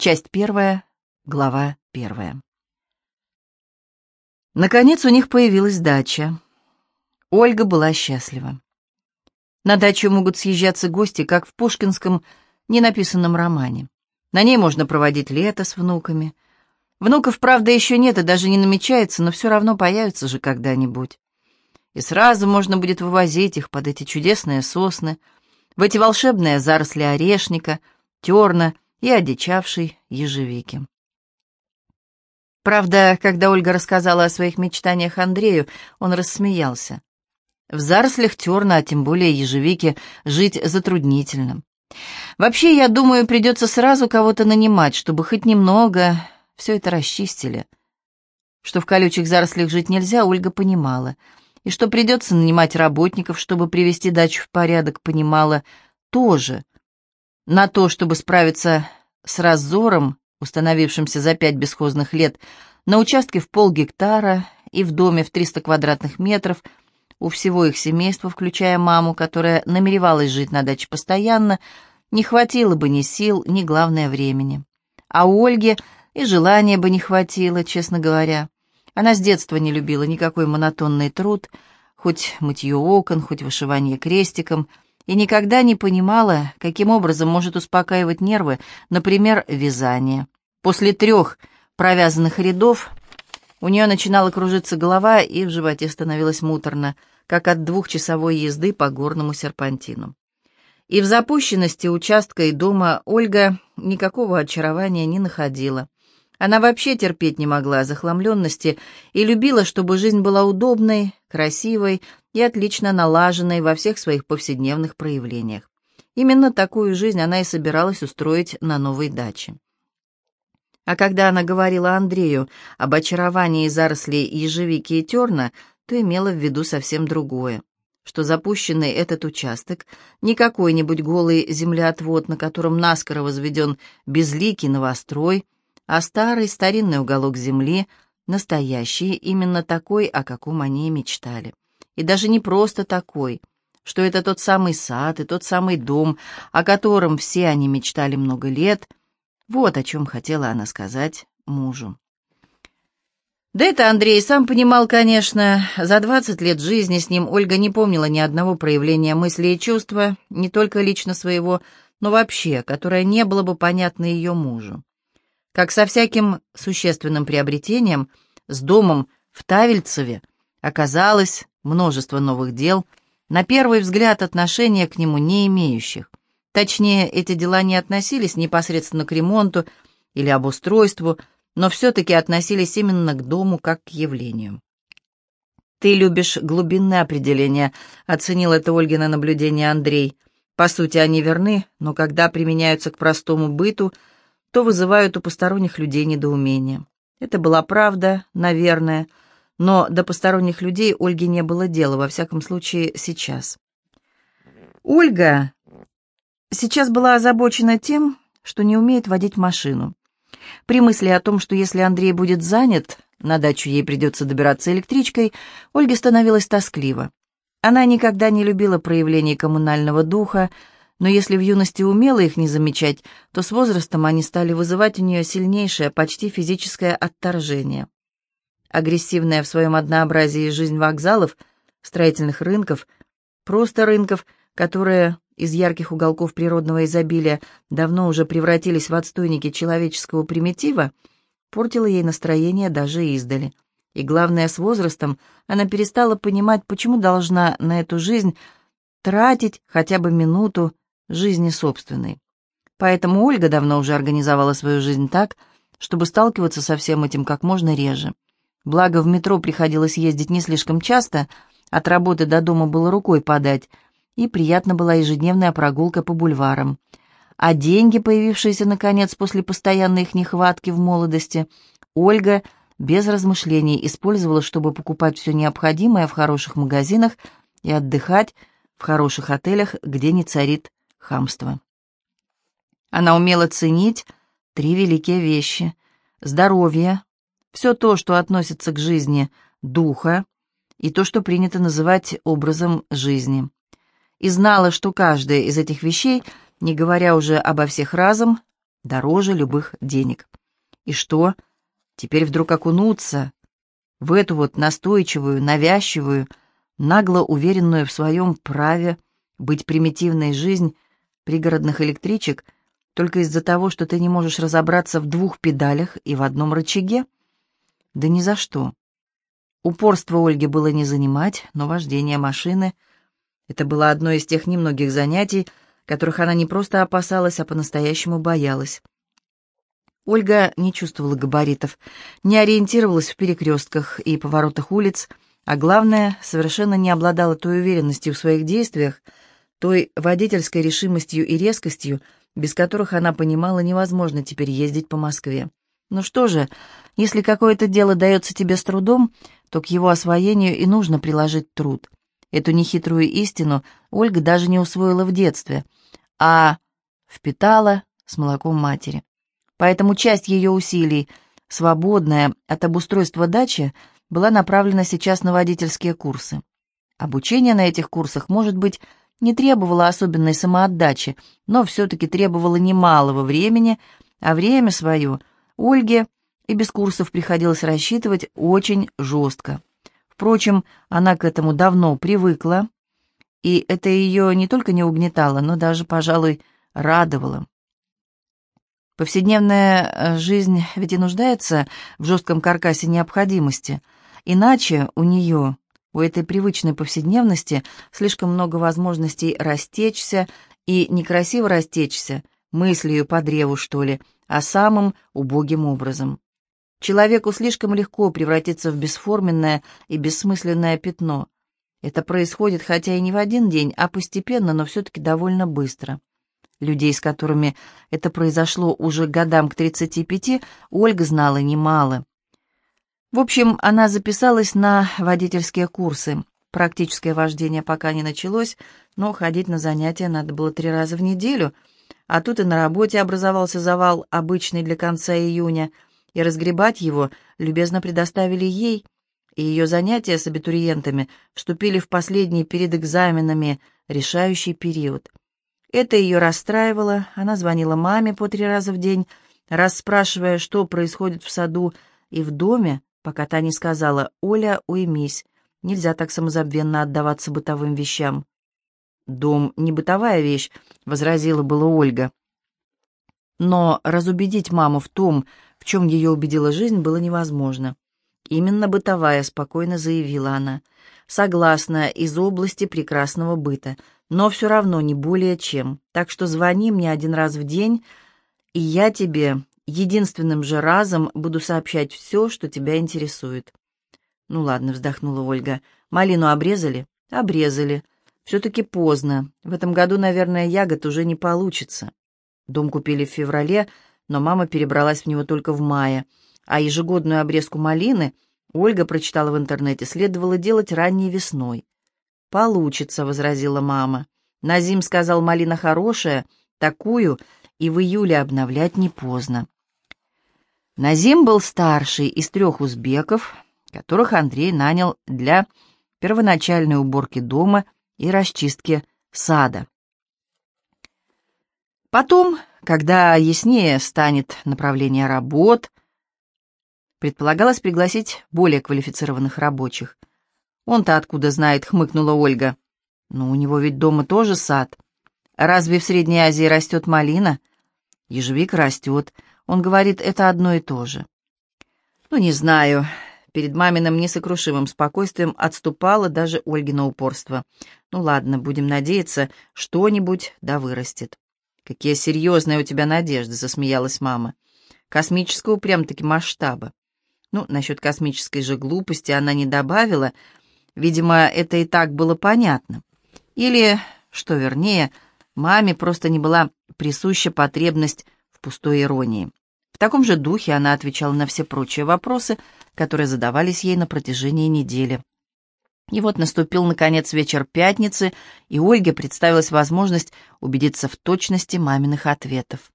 Часть первая, глава первая. Наконец у них появилась дача. Ольга была счастлива. На дачу могут съезжаться гости, как в пушкинском ненаписанном романе. На ней можно проводить лето с внуками. Внуков, правда, еще нет и даже не намечается, но все равно появятся же когда-нибудь. И сразу можно будет вывозить их под эти чудесные сосны, в эти волшебные заросли орешника, терна и одичавшей ежевики. Правда, когда Ольга рассказала о своих мечтаниях Андрею, он рассмеялся. В зарослях терна, а тем более ежевики, жить затруднительно. Вообще, я думаю, придется сразу кого-то нанимать, чтобы хоть немного все это расчистили. Что в колючих зарослях жить нельзя, Ольга понимала. И что придется нанимать работников, чтобы привести дачу в порядок, понимала тоже. На то, чтобы справиться с разором, установившимся за пять бесхозных лет, на участке в полгектара и в доме в 300 квадратных метров, у всего их семейства, включая маму, которая намеревалась жить на даче постоянно, не хватило бы ни сил, ни, главное, времени. А у Ольги и желания бы не хватило, честно говоря. Она с детства не любила никакой монотонный труд, хоть мытье окон, хоть вышивание крестиком — и никогда не понимала, каким образом может успокаивать нервы, например, вязание. После трех провязанных рядов у нее начинала кружиться голова, и в животе становилось муторно, как от двухчасовой езды по горному серпантину. И в запущенности участка и дома Ольга никакого очарования не находила. Она вообще терпеть не могла захламленности и любила, чтобы жизнь была удобной, красивой и отлично налаженной во всех своих повседневных проявлениях. Именно такую жизнь она и собиралась устроить на новой даче. А когда она говорила Андрею об очаровании зарослей ежевики и терна, то имела в виду совсем другое, что запущенный этот участок не какой-нибудь голый землеотвод, на котором наскоро возведен безликий новострой, а старый старинный уголок земли, настоящий, именно такой, о каком они мечтали. И даже не просто такой, что это тот самый сад и тот самый дом, о котором все они мечтали много лет. Вот о чем хотела она сказать мужу. Да это Андрей сам понимал, конечно. За двадцать лет жизни с ним Ольга не помнила ни одного проявления мысли и чувства, не только лично своего, но вообще, которое не было бы понятно ее мужу. Как со всяким существенным приобретением, с домом в Тавельцеве оказалось множество новых дел, на первый взгляд отношения к нему не имеющих. Точнее, эти дела не относились непосредственно к ремонту или обустройству, но все-таки относились именно к дому как к явлению. «Ты любишь глубинное определение», — оценил это Ольгино наблюдение Андрей. «По сути, они верны, но когда применяются к простому быту — то вызывают у посторонних людей недоумение. Это была правда, наверное, но до посторонних людей Ольге не было дела, во всяком случае, сейчас. Ольга сейчас была озабочена тем, что не умеет водить машину. При мысли о том, что если Андрей будет занят, на дачу ей придется добираться электричкой, Ольге становилось тоскливо. Она никогда не любила проявлений коммунального духа, но если в юности умела их не замечать, то с возрастом они стали вызывать у нее сильнейшее, почти физическое отторжение. Агрессивная в своем однообразии жизнь вокзалов, строительных рынков, просто рынков, которые из ярких уголков природного изобилия давно уже превратились в отстойники человеческого примитива, портила ей настроение даже издали. И главное, с возрастом она перестала понимать, почему должна на эту жизнь тратить хотя бы минуту жизни собственной. Поэтому Ольга давно уже организовала свою жизнь так, чтобы сталкиваться со всем этим как можно реже. Благо, в метро приходилось ездить не слишком часто, от работы до дома было рукой подать, и приятна была ежедневная прогулка по бульварам. А деньги, появившиеся, наконец, после постоянной их нехватки в молодости, Ольга без размышлений использовала, чтобы покупать все необходимое в хороших магазинах и отдыхать в хороших отелях, где не царит хамство. Она умела ценить три великие вещи — здоровье, все то, что относится к жизни духа, и то, что принято называть образом жизни. И знала, что каждая из этих вещей, не говоря уже обо всех разом, дороже любых денег. И что? Теперь вдруг окунуться в эту вот настойчивую, навязчивую, нагло уверенную в своем праве быть примитивной жизнь пригородных электричек только из-за того, что ты не можешь разобраться в двух педалях и в одном рычаге? Да ни за что. Упорство Ольги было не занимать, но вождение машины — это было одно из тех немногих занятий, которых она не просто опасалась, а по-настоящему боялась. Ольга не чувствовала габаритов, не ориентировалась в перекрестках и поворотах улиц, а главное, совершенно не обладала той уверенностью в своих действиях, той водительской решимостью и резкостью, без которых она понимала, невозможно теперь ездить по Москве. Ну что же, если какое-то дело дается тебе с трудом, то к его освоению и нужно приложить труд. Эту нехитрую истину Ольга даже не усвоила в детстве, а впитала с молоком матери. Поэтому часть ее усилий, свободная от обустройства дачи, была направлена сейчас на водительские курсы. Обучение на этих курсах, может быть, не требовало особенной самоотдачи, но все-таки требовало немалого времени, а время свое Ольге и без курсов приходилось рассчитывать очень жестко. Впрочем, она к этому давно привыкла, и это ее не только не угнетало, но даже, пожалуй, радовало. Повседневная э, жизнь ведь и нуждается в жестком каркасе необходимости. Иначе у нее, у этой привычной повседневности, слишком много возможностей растечься и некрасиво растечься, мыслью по древу, что ли, а самым убогим образом. Человеку слишком легко превратиться в бесформенное и бессмысленное пятно. Это происходит хотя и не в один день, а постепенно, но все-таки довольно быстро. Людей, с которыми это произошло уже годам к 35, Ольга знала немало. В общем, она записалась на водительские курсы. Практическое вождение пока не началось, но ходить на занятия надо было три раза в неделю, а тут и на работе образовался завал, обычный для конца июня, и разгребать его любезно предоставили ей, и ее занятия с абитуриентами вступили в последний перед экзаменами решающий период. Это ее расстраивало, она звонила маме по три раза в день, расспрашивая, что происходит в саду и в доме, пока та не сказала «Оля, уймись, нельзя так самозабвенно отдаваться бытовым вещам». «Дом — не бытовая вещь», — возразила была Ольга. Но разубедить маму в том, в чем ее убедила жизнь, было невозможно. «Именно бытовая», — спокойно заявила она. «Согласна, из области прекрасного быта но все равно не более чем. Так что звони мне один раз в день, и я тебе единственным же разом буду сообщать все, что тебя интересует». «Ну ладно», — вздохнула Ольга. «Малину обрезали?» «Обрезали. Все-таки поздно. В этом году, наверное, ягод уже не получится. Дом купили в феврале, но мама перебралась в него только в мае, а ежегодную обрезку малины Ольга прочитала в интернете, следовало делать ранней весной. «Получится», — возразила мама. Назим сказал, малина хорошая, такую и в июле обновлять не поздно. Назим был старший из трех узбеков, которых Андрей нанял для первоначальной уборки дома и расчистки сада. Потом, когда яснее станет направление работ, предполагалось пригласить более квалифицированных рабочих. «Он-то откуда знает?» — хмыкнула Ольга. «Но у него ведь дома тоже сад. Разве в Средней Азии растет малина?» «Ежевик растет. Он говорит, это одно и то же». «Ну, не знаю». Перед маминым несокрушимым спокойствием отступало даже Ольгино упорство. «Ну ладно, будем надеяться, что-нибудь да вырастет». «Какие серьезные у тебя надежды», — засмеялась мама. «Космического прям-таки масштаба». Ну, насчет космической же глупости она не добавила, Видимо, это и так было понятно. Или, что вернее, маме просто не была присуща потребность в пустой иронии. В таком же духе она отвечала на все прочие вопросы, которые задавались ей на протяжении недели. И вот наступил, наконец, вечер пятницы, и Ольге представилась возможность убедиться в точности маминых ответов.